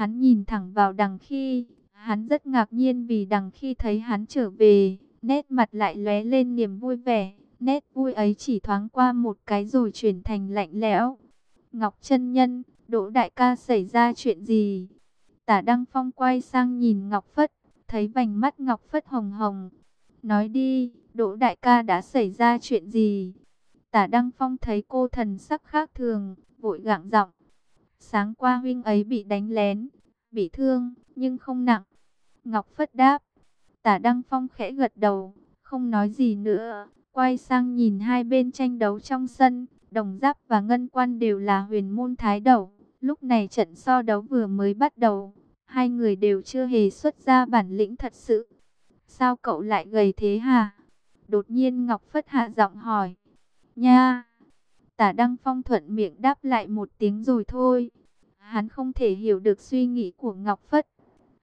Hắn nhìn thẳng vào đằng khi, hắn rất ngạc nhiên vì đằng khi thấy hắn trở về, nét mặt lại lóe lên niềm vui vẻ, nét vui ấy chỉ thoáng qua một cái rồi chuyển thành lạnh lẽo. Ngọc chân Nhân, Đỗ Đại ca xảy ra chuyện gì? Tả Đăng Phong quay sang nhìn Ngọc Phất, thấy vành mắt Ngọc Phất hồng hồng. Nói đi, Đỗ Đại ca đã xảy ra chuyện gì? Tả Đăng Phong thấy cô thần sắc khác thường, vội gạng giọng. Sáng qua huynh ấy bị đánh lén, bị thương, nhưng không nặng. Ngọc Phất đáp. Tả Đăng Phong khẽ gật đầu, không nói gì nữa. Quay sang nhìn hai bên tranh đấu trong sân, Đồng Giáp và Ngân Quan đều là huyền môn thái đầu. Lúc này trận so đấu vừa mới bắt đầu, hai người đều chưa hề xuất ra bản lĩnh thật sự. Sao cậu lại gầy thế hả? Đột nhiên Ngọc Phất hạ giọng hỏi. Nha! Tả Đăng Phong thuận miệng đáp lại một tiếng rồi thôi. Hắn không thể hiểu được suy nghĩ của Ngọc Phất.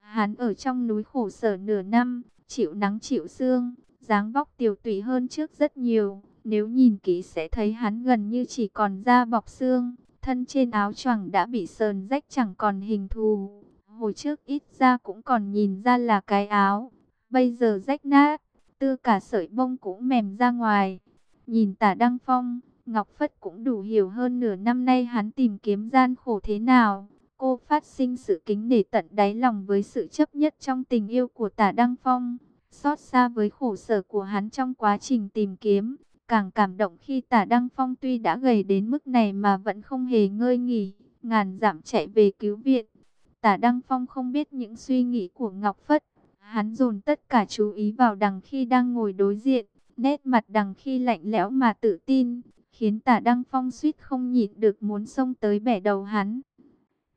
Hắn ở trong núi khổ sở nửa năm, chịu nắng chịu sương, dáng vóc tiểu tụy hơn trước rất nhiều. Nếu nhìn kỹ sẽ thấy hắn gần như chỉ còn da bọc xương, thân trên áo choàng đã bị sờn rách chẳng còn hình thù. Hồi trước ít ra cũng còn nhìn ra là cái áo, bây giờ rách nát, tư cả sợi bông cũng mềm ra ngoài. Nhìn tả Đăng Phong, Ngọc Phất cũng đủ hiểu hơn nửa năm nay hắn tìm kiếm gian khổ thế nào. Cô phát sinh sự kính nể tận đáy lòng với sự chấp nhất trong tình yêu của tả Đăng Phong. Xót xa với khổ sở của hắn trong quá trình tìm kiếm. Càng cảm động khi tả Đăng Phong tuy đã gầy đến mức này mà vẫn không hề ngơi nghỉ. Ngàn giảm chạy về cứu viện. Tả Đăng Phong không biết những suy nghĩ của Ngọc Phất. Hắn dồn tất cả chú ý vào đằng khi đang ngồi đối diện. Nét mặt đằng khi lạnh lẽo mà tự tin. Khiến tả Đăng Phong suýt không nhịn được muốn xông tới bẻ đầu hắn.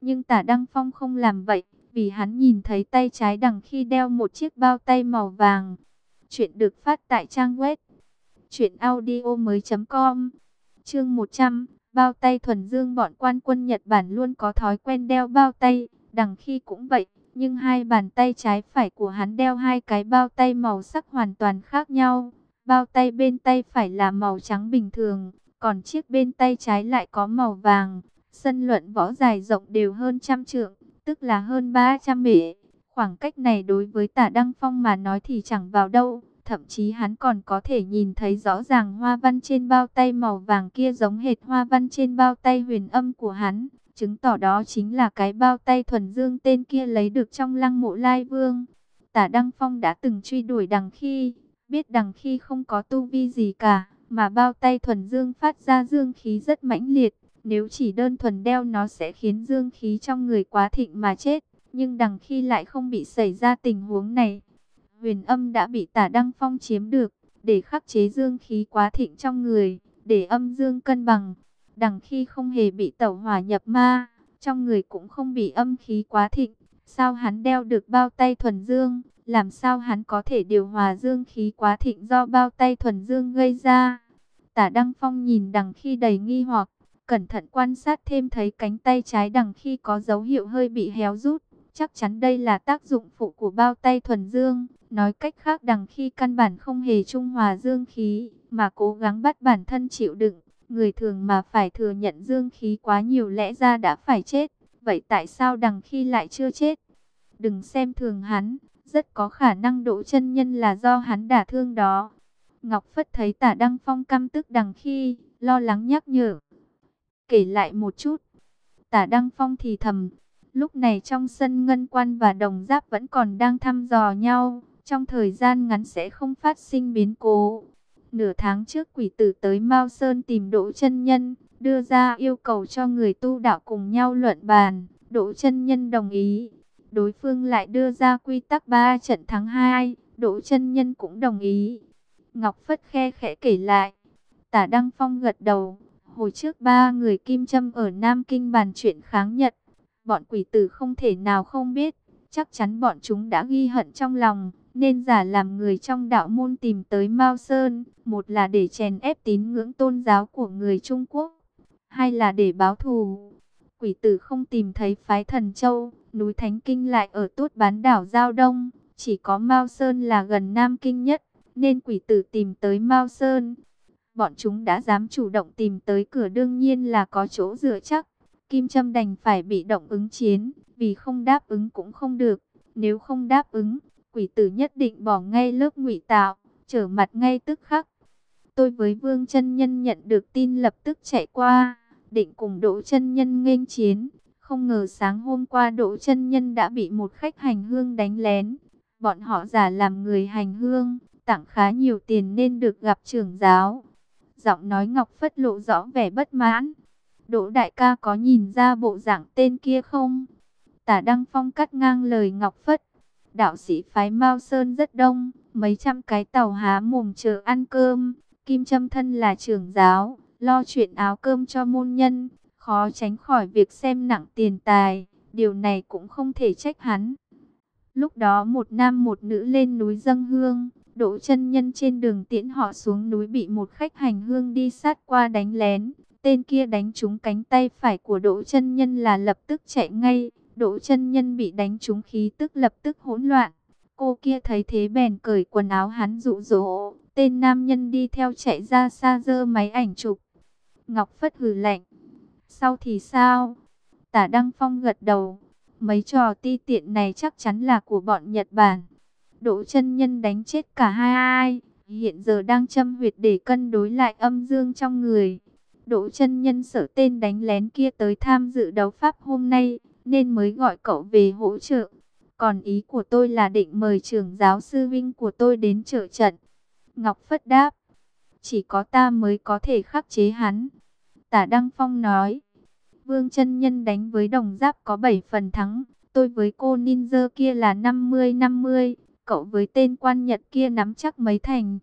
Nhưng tả Đăng Phong không làm vậy, vì hắn nhìn thấy tay trái đằng khi đeo một chiếc bao tay màu vàng. Chuyện được phát tại trang web chuyểnaudio.com Chương 100, bao tay thuần dương bọn quan quân Nhật Bản luôn có thói quen đeo bao tay, đằng khi cũng vậy, nhưng hai bàn tay trái phải của hắn đeo hai cái bao tay màu sắc hoàn toàn khác nhau. Bao tay bên tay phải là màu trắng bình thường, còn chiếc bên tay trái lại có màu vàng. Sân luận võ dài rộng đều hơn trăm trượng, tức là hơn 300 mễ. Khoảng cách này đối với tả Đăng Phong mà nói thì chẳng vào đâu. Thậm chí hắn còn có thể nhìn thấy rõ ràng hoa văn trên bao tay màu vàng kia giống hệt hoa văn trên bao tay huyền âm của hắn. Chứng tỏ đó chính là cái bao tay thuần dương tên kia lấy được trong lăng mộ lai vương. Tả Đăng Phong đã từng truy đuổi đằng khi, biết đằng khi không có tu vi gì cả, mà bao tay thuần dương phát ra dương khí rất mãnh liệt. Nếu chỉ đơn thuần đeo nó sẽ khiến dương khí trong người quá thịnh mà chết. Nhưng đằng khi lại không bị xảy ra tình huống này. Huyền âm đã bị tả Đăng Phong chiếm được. Để khắc chế dương khí quá thịnh trong người. Để âm dương cân bằng. Đằng khi không hề bị tẩu hỏa nhập ma. Trong người cũng không bị âm khí quá thịnh. Sao hắn đeo được bao tay thuần dương? Làm sao hắn có thể điều hòa dương khí quá thịnh do bao tay thuần dương gây ra? Tả Đăng Phong nhìn đằng khi đầy nghi hoặc cẩn thận quan sát thêm thấy cánh tay trái đằng khi có dấu hiệu hơi bị héo rút. Chắc chắn đây là tác dụng phụ của bao tay thuần dương. Nói cách khác đằng khi căn bản không hề trung hòa dương khí, mà cố gắng bắt bản thân chịu đựng. Người thường mà phải thừa nhận dương khí quá nhiều lẽ ra đã phải chết. Vậy tại sao đằng khi lại chưa chết? Đừng xem thường hắn, rất có khả năng đỗ chân nhân là do hắn đả thương đó. Ngọc Phất thấy tả Đăng Phong căm tức đằng khi, lo lắng nhắc nhở kể lại một chút. Tả Đăng Phong thì thầm, lúc này trong sân ngân quan và đồng giáp vẫn còn đang thăm dò nhau, trong thời gian ngắn sẽ không phát sinh biến cố. Nửa tháng trước quỷ tử tới Mao Sơn tìm Đỗ chân Nhân, đưa ra yêu cầu cho người tu đạo cùng nhau luận bàn. Đỗ chân Nhân đồng ý. Đối phương lại đưa ra quy tắc 3 trận thắng 2, Đỗ chân Nhân cũng đồng ý. Ngọc Phất khe khẽ kể lại. Tả Đăng Phong gật đầu, Hồi trước ba người Kim Trâm ở Nam Kinh bàn chuyện kháng Nhật. Bọn quỷ tử không thể nào không biết. Chắc chắn bọn chúng đã ghi hận trong lòng. Nên giả làm người trong đạo môn tìm tới Mao Sơn. Một là để chèn ép tín ngưỡng tôn giáo của người Trung Quốc. Hai là để báo thù. Quỷ tử không tìm thấy phái thần châu. Núi Thánh Kinh lại ở tốt bán đảo Giao Đông. Chỉ có Mao Sơn là gần Nam Kinh nhất. Nên quỷ tử tìm tới Mao Sơn bọn chúng đã dám chủ động tìm tới cửa đương nhiên là có chỗ dựa chắc. Kim Trâm đành phải bị động ứng chiến, vì không đáp ứng cũng không được. Nếu không đáp ứng, quỷ tử nhất định bỏ ngay lớp ngụy tạo, trở mặt ngay tức khắc. Tôi với Vương chân Nhân nhận được tin lập tức chạy qua, định cùng Đỗ chân Nhân nghênh chiến. Không ngờ sáng hôm qua Đỗ chân Nhân đã bị một khách hành hương đánh lén. Bọn họ giả làm người hành hương, tặng khá nhiều tiền nên được gặp trưởng giáo. Giọng nói Ngọc Phất lộ rõ vẻ bất mãn. Đỗ đại ca có nhìn ra bộ dạng tên kia không? Tả Đăng Phong cắt ngang lời Ngọc Phất. Đạo sĩ phái Mao Sơn rất đông, mấy trăm cái tàu há mồm chờ ăn cơm. Kim Trâm thân là trưởng giáo, lo chuyện áo cơm cho môn nhân, khó tránh khỏi việc xem nặng tiền tài. Điều này cũng không thể trách hắn. Lúc đó một nam một nữ lên núi dâng hương, Đỗ chân nhân trên đường tiễn họ xuống núi bị một khách hành hương đi sát qua đánh lén. Tên kia đánh trúng cánh tay phải của Đỗ chân nhân là lập tức chạy ngay. Đỗ chân nhân bị đánh trúng khí tức lập tức hỗn loạn. Cô kia thấy thế bèn cởi quần áo hắn dụ dỗ. Tên nam nhân đi theo chạy ra xa dơ máy ảnh chụp. Ngọc Phất hừ lạnh. Sau thì sao? Tả Đăng Phong gật đầu. Mấy trò ti tiện này chắc chắn là của bọn Nhật Bản. Đỗ chân nhân đánh chết cả hai ai. Hiện giờ đang châm huyệt để cân đối lại âm dương trong người. Đỗ chân nhân sở tên đánh lén kia tới tham dự đấu pháp hôm nay, nên mới gọi cậu về hỗ trợ. Còn ý của tôi là định mời trưởng giáo sư Vinh của tôi đến trợ trận. Ngọc Phất đáp, chỉ có ta mới có thể khắc chế hắn. Tả Đăng Phong nói, Vương chân Nhân đánh với đồng giáp có 7 phần thắng, tôi với cô ninja kia là 50-50, cậu với tên quan nhật kia nắm chắc mấy thành.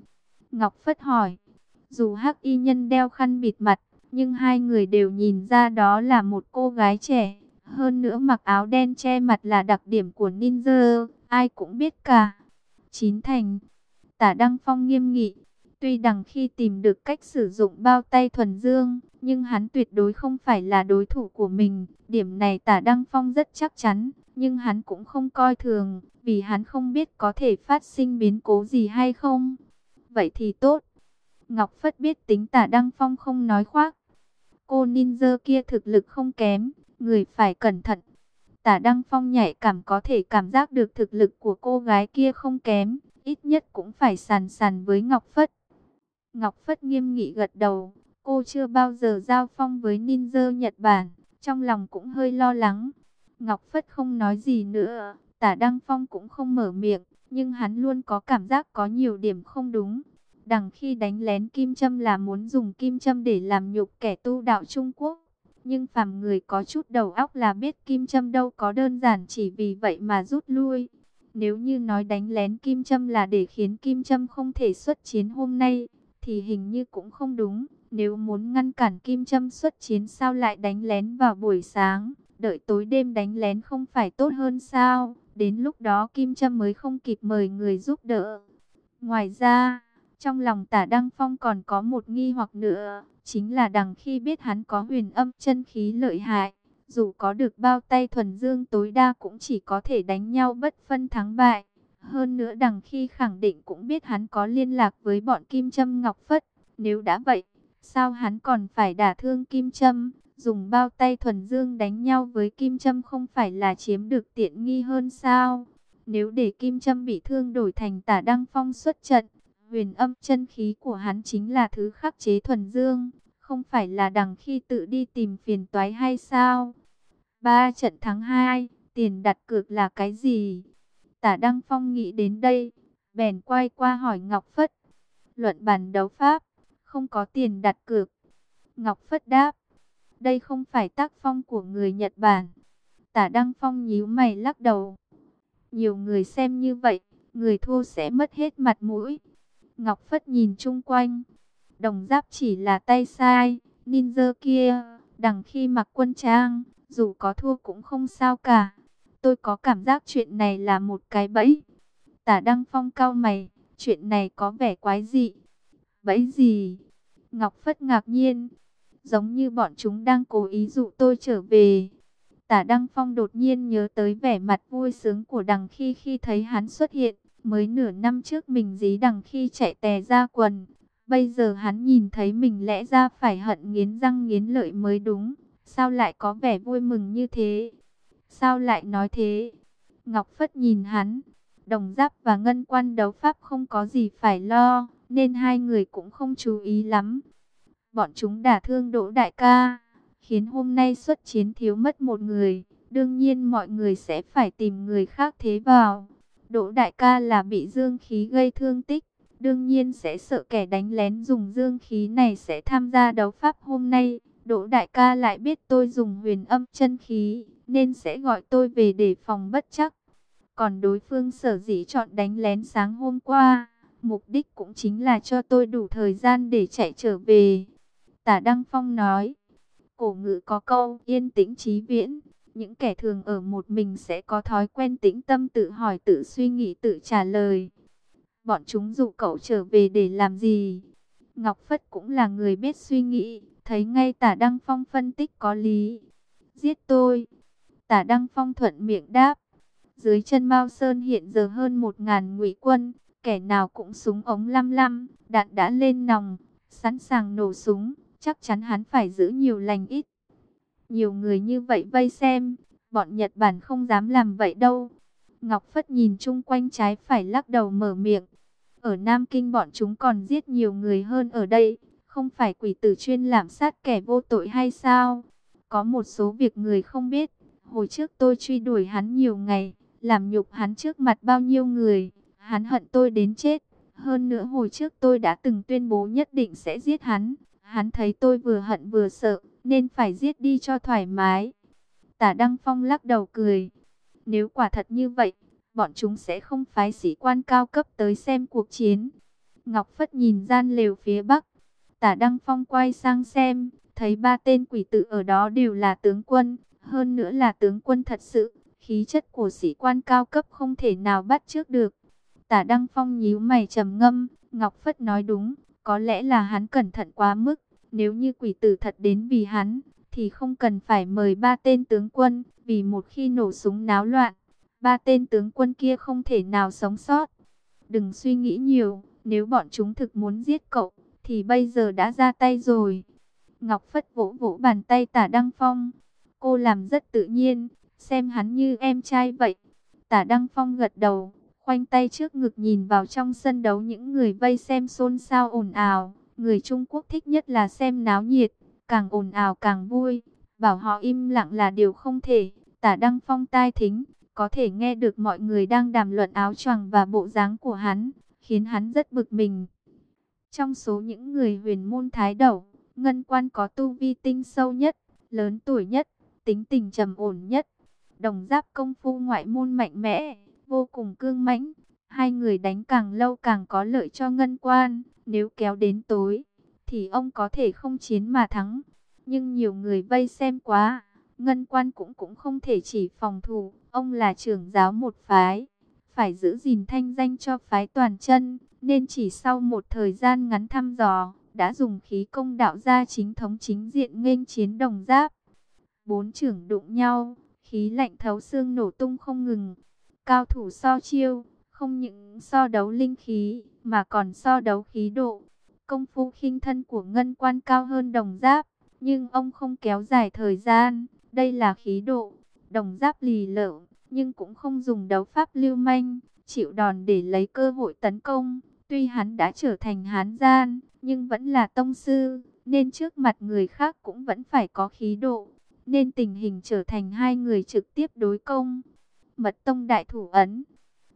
Ngọc Phất hỏi, dù hắc y nhân đeo khăn bịt mặt, nhưng hai người đều nhìn ra đó là một cô gái trẻ. Hơn nữa mặc áo đen che mặt là đặc điểm của ninja, ai cũng biết cả. Chín thành, tả Đăng Phong nghiêm nghị, tuy đằng khi tìm được cách sử dụng bao tay thuần dương, nhưng hắn tuyệt đối không phải là đối thủ của mình. Điểm này tả Đăng Phong rất chắc chắn, nhưng hắn cũng không coi thường, vì hắn không biết có thể phát sinh biến cố gì hay không. Vậy thì tốt. Ngọc Phất biết tính tả Đăng Phong không nói khoác, Cô ninja kia thực lực không kém, người phải cẩn thận. Tả Đăng Phong nhạy cảm có thể cảm giác được thực lực của cô gái kia không kém, ít nhất cũng phải sàn sàn với Ngọc Phất. Ngọc Phất nghiêm nghị gật đầu, cô chưa bao giờ giao phong với ninja Nhật Bản, trong lòng cũng hơi lo lắng. Ngọc Phất không nói gì nữa, tả Đăng Phong cũng không mở miệng, nhưng hắn luôn có cảm giác có nhiều điểm không đúng. Đằng khi đánh lén kim châm là muốn dùng kim châm để làm nhục kẻ tu đạo Trung Quốc. Nhưng phàm người có chút đầu óc là biết kim châm đâu có đơn giản chỉ vì vậy mà rút lui. Nếu như nói đánh lén kim châm là để khiến kim châm không thể xuất chiến hôm nay, thì hình như cũng không đúng. Nếu muốn ngăn cản kim châm xuất chiến sao lại đánh lén vào buổi sáng, đợi tối đêm đánh lén không phải tốt hơn sao? Đến lúc đó kim châm mới không kịp mời người giúp đỡ. Ngoài ra... Trong lòng tả Đăng Phong còn có một nghi hoặc nữa, chính là đằng khi biết hắn có huyền âm chân khí lợi hại, dù có được bao tay thuần dương tối đa cũng chỉ có thể đánh nhau bất phân thắng bại. Hơn nữa đằng khi khẳng định cũng biết hắn có liên lạc với bọn Kim Trâm Ngọc Phất, nếu đã vậy, sao hắn còn phải đả thương Kim Trâm, dùng bao tay thuần dương đánh nhau với Kim Trâm không phải là chiếm được tiện nghi hơn sao? Nếu để Kim Trâm bị thương đổi thành tả Đăng Phong xuất trận, Huyền âm chân khí của hắn chính là thứ khắc chế thuần dương, không phải là đằng khi tự đi tìm phiền toái hay sao? Ba trận thắng hai, tiền đặt cược là cái gì? Tả Đăng Phong nghĩ đến đây, bèn quay qua hỏi Ngọc Phất. Luận bàn đấu pháp, không có tiền đặt cược. Ngọc Phất đáp, đây không phải tác phong của người Nhật Bản. Tả Đăng Phong nhíu mày lắc đầu. Nhiều người xem như vậy, người thua sẽ mất hết mặt mũi. Ngọc Phất nhìn chung quanh. Đồng giáp chỉ là tay sai, ninja kia, đằng khi mặc quân trang, dù có thua cũng không sao cả. Tôi có cảm giác chuyện này là một cái bẫy. Tả Đăng Phong cao mày, chuyện này có vẻ quái dị. Bẫy gì? Ngọc Phất ngạc nhiên, giống như bọn chúng đang cố ý dụ tôi trở về. Tả Đăng Phong đột nhiên nhớ tới vẻ mặt vui sướng của đằng khi khi thấy hắn xuất hiện. Mới nửa năm trước mình dí đằng khi chạy tè ra quần. Bây giờ hắn nhìn thấy mình lẽ ra phải hận nghiến răng nghiến lợi mới đúng. Sao lại có vẻ vui mừng như thế? Sao lại nói thế? Ngọc Phất nhìn hắn. Đồng giáp và ngân quan đấu pháp không có gì phải lo. Nên hai người cũng không chú ý lắm. Bọn chúng đả thương đỗ đại ca. Khiến hôm nay xuất chiến thiếu mất một người. Đương nhiên mọi người sẽ phải tìm người khác thế vào. Đỗ đại ca là bị dương khí gây thương tích. Đương nhiên sẽ sợ kẻ đánh lén dùng dương khí này sẽ tham gia đấu pháp hôm nay. Đỗ đại ca lại biết tôi dùng huyền âm chân khí, nên sẽ gọi tôi về để phòng bất chắc. Còn đối phương sở dĩ chọn đánh lén sáng hôm qua, mục đích cũng chính là cho tôi đủ thời gian để chạy trở về. Tả Đăng Phong nói, cổ ngữ có câu yên tĩnh trí viễn, những kẻ thường ở một mình sẽ có thói quen tĩnh tâm tự hỏi tự suy nghĩ tự trả lời. Bọn chúng dụ cậu trở về để làm gì? Ngọc Phất cũng là người biết suy nghĩ, thấy ngay tả Đăng Phong phân tích có lý. Giết tôi. Tả Đăng Phong thuận miệng đáp. Dưới chân Mao Sơn hiện giờ hơn một ngàn ngụy quân, kẻ nào cũng súng ống lăm lăm, đạn đã lên nòng, sẵn sàng nổ súng, chắc chắn hắn phải giữ nhiều lành ít. Nhiều người như vậy vây xem, bọn Nhật Bản không dám làm vậy đâu. Ngọc Phất nhìn chung quanh trái phải lắc đầu mở miệng. Ở Nam Kinh bọn chúng còn giết nhiều người hơn ở đây, không phải quỷ tử chuyên làm sát kẻ vô tội hay sao? Có một số việc người không biết, hồi trước tôi truy đuổi hắn nhiều ngày, làm nhục hắn trước mặt bao nhiêu người, hắn hận tôi đến chết. Hơn nữa hồi trước tôi đã từng tuyên bố nhất định sẽ giết hắn, hắn thấy tôi vừa hận vừa sợ, nên phải giết đi cho thoải mái. Tả Đăng Phong lắc đầu cười, nếu quả thật như vậy, bọn chúng sẽ không phái sĩ quan cao cấp tới xem cuộc chiến. Ngọc Phất nhìn gian lều phía bắc, tả Đăng Phong quay sang xem, thấy ba tên quỷ tự ở đó đều là tướng quân, hơn nữa là tướng quân thật sự, khí chất của sĩ quan cao cấp không thể nào bắt trước được. Tả Đăng Phong nhíu mày trầm ngâm, Ngọc Phất nói đúng, có lẽ là hắn cẩn thận quá mức, nếu như quỷ tử thật đến vì hắn, thì không cần phải mời ba tên tướng quân, vì một khi nổ súng náo loạn, ba tên tướng quân kia không thể nào sống sót. Đừng suy nghĩ nhiều, nếu bọn chúng thực muốn giết cậu, thì bây giờ đã ra tay rồi. Ngọc Phất vỗ vỗ bàn tay tả Đăng Phong. Cô làm rất tự nhiên, xem hắn như em trai vậy. Tả Đăng Phong gật đầu, khoanh tay trước ngực nhìn vào trong sân đấu những người vây xem xôn xao ồn ào. Người Trung Quốc thích nhất là xem náo nhiệt, càng ồn ào càng vui. Bảo họ im lặng là điều không thể. Tả Đăng Phong tai thính, có thể nghe được mọi người đang đàm luận áo choàng và bộ dáng của hắn, khiến hắn rất bực mình. Trong số những người huyền môn thái đầu, Ngân Quan có tu vi tinh sâu nhất, lớn tuổi nhất, tính tình trầm ổn nhất. Đồng giáp công phu ngoại môn mạnh mẽ, vô cùng cương mãnh. Hai người đánh càng lâu càng có lợi cho Ngân Quan, nếu kéo đến tối, thì ông có thể không chiến mà thắng. Nhưng nhiều người vây xem quá, Ngân Quan cũng cũng không thể chỉ phòng thủ, ông là trưởng giáo một phái, phải giữ gìn thanh danh cho phái toàn chân, nên chỉ sau một thời gian ngắn thăm dò, đã dùng khí công đạo ra chính thống chính diện nghênh chiến đồng giáp. Bốn trưởng đụng nhau, khí lạnh thấu xương nổ tung không ngừng. Cao thủ so chiêu, không những so đấu linh khí, mà còn so đấu khí độ. Công phu khinh thân của ngân quan cao hơn đồng giáp, nhưng ông không kéo dài thời gian. Đây là khí độ, đồng giáp lì lợm, nhưng cũng không dùng đấu pháp lưu manh, chịu đòn để lấy cơ hội tấn công. Tuy hắn đã trở thành hán gian, nhưng vẫn là tông sư, nên trước mặt người khác cũng vẫn phải có khí độ. Nên tình hình trở thành hai người trực tiếp đối công. Mật tông đại thủ ấn,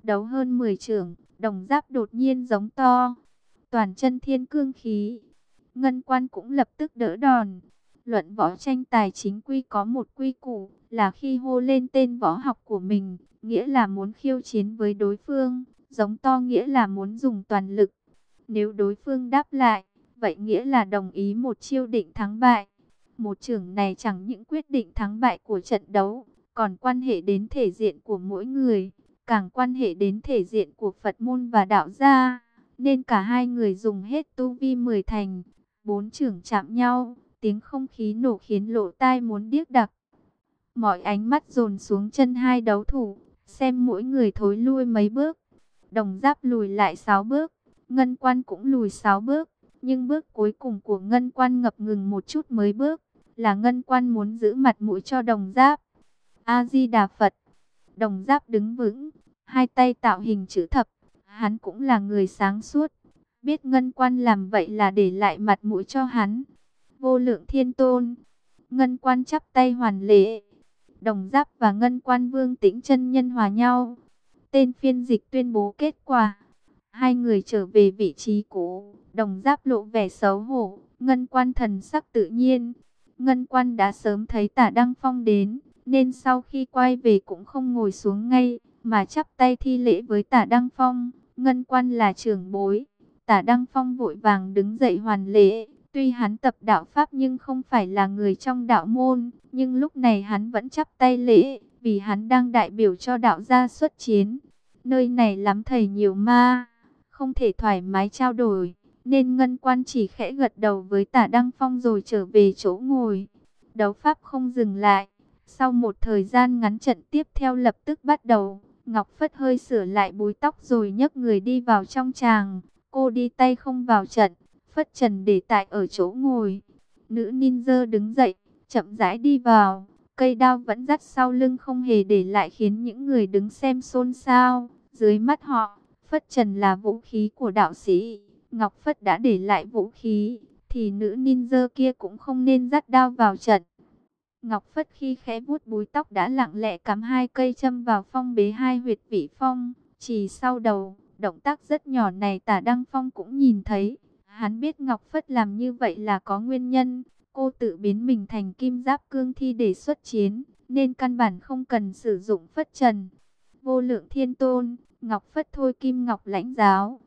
đấu hơn 10 trưởng, đồng giáp đột nhiên giống to. Toàn chân thiên cương khí, ngân quan cũng lập tức đỡ đòn. Luận võ tranh tài chính quy có một quy củ là khi hô lên tên võ học của mình, nghĩa là muốn khiêu chiến với đối phương, giống to nghĩa là muốn dùng toàn lực. Nếu đối phương đáp lại, vậy nghĩa là đồng ý một chiêu định thắng bại. Một trưởng này chẳng những quyết định thắng bại của trận đấu, còn quan hệ đến thể diện của mỗi người, càng quan hệ đến thể diện của Phật môn và đạo gia. Nên cả hai người dùng hết tu vi mười thành, bốn trưởng chạm nhau, tiếng không khí nổ khiến lộ tai muốn điếc đặc. Mọi ánh mắt dồn xuống chân hai đấu thủ, xem mỗi người thối lui mấy bước. Đồng giáp lùi lại sáu bước, ngân quan cũng lùi sáu bước, nhưng bước cuối cùng của ngân quan ngập ngừng một chút mới bước, là ngân quan muốn giữ mặt mũi cho đồng giáp. A-di-đà Phật, đồng giáp đứng vững, hai tay tạo hình chữ thập, hắn cũng là người sáng suốt, biết ngân quan làm vậy là để lại mặt mũi cho hắn. Vô lượng thiên tôn, ngân quan chắp tay hoàn lễ, đồng giáp và ngân quan vương tĩnh chân nhân hòa nhau. Tên phiên dịch tuyên bố kết quả. Hai người trở về vị trí cũ, đồng giáp lộ vẻ xấu hổ, ngân quan thần sắc tự nhiên. Ngân quan đã sớm thấy tả Đăng Phong đến, nên sau khi quay về cũng không ngồi xuống ngay, mà chắp tay thi lễ với tả Đăng Phong. Ngân quan là trưởng bối, tả Đăng Phong vội vàng đứng dậy hoàn lễ. Tuy hắn tập đạo Pháp nhưng không phải là người trong đạo môn, nhưng lúc này hắn vẫn chắp tay lễ, vì hắn đang đại biểu cho đạo gia xuất chiến. Nơi này lắm thầy nhiều ma, không thể thoải mái trao đổi, nên ngân quan chỉ khẽ gật đầu với tả Đăng Phong rồi trở về chỗ ngồi. Đấu Pháp không dừng lại, sau một thời gian ngắn trận tiếp theo lập tức bắt đầu. Ngọc Phất hơi sửa lại búi tóc rồi nhấc người đi vào trong tràng. Cô đi tay không vào trận, Phất trần để tại ở chỗ ngồi. Nữ ninja đứng dậy, chậm rãi đi vào. Cây đao vẫn dắt sau lưng không hề để lại khiến những người đứng xem xôn xao. Dưới mắt họ, Phất trần là vũ khí của đạo sĩ. Ngọc Phất đã để lại vũ khí, thì nữ ninja kia cũng không nên dắt đao vào trận. Ngọc Phất khi khẽ vuốt búi tóc đã lặng lẽ cắm hai cây châm vào phong bế hai huyệt vị phong, chỉ sau đầu, động tác rất nhỏ này tả Đăng Phong cũng nhìn thấy. Hắn biết Ngọc Phất làm như vậy là có nguyên nhân, cô tự biến mình thành kim giáp cương thi để xuất chiến, nên căn bản không cần sử dụng Phất Trần. Vô lượng thiên tôn, Ngọc Phất thôi kim ngọc lãnh giáo.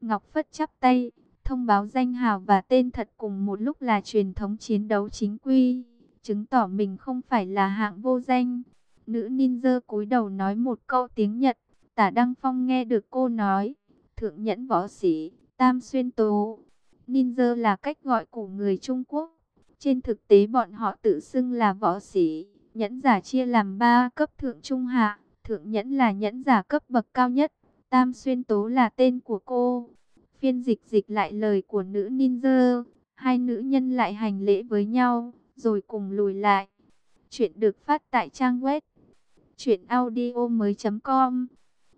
Ngọc Phất chắp tay, thông báo danh hào và tên thật cùng một lúc là truyền thống chiến đấu chính quy chứng tỏ mình không phải là hạng vô danh. Nữ ninja cúi đầu nói một câu tiếng Nhật, tả Đăng Phong nghe được cô nói, thượng nhẫn võ sĩ, tam xuyên tố. Ninja là cách gọi của người Trung Quốc. Trên thực tế bọn họ tự xưng là võ sĩ, nhẫn giả chia làm ba cấp thượng trung hạ, thượng nhẫn là nhẫn giả cấp bậc cao nhất, tam xuyên tố là tên của cô. Phiên dịch dịch lại lời của nữ ninja, hai nữ nhân lại hành lễ với nhau rồi cùng lùi lại. Chuyện được phát tại trang web truyệnaudiomoi.com.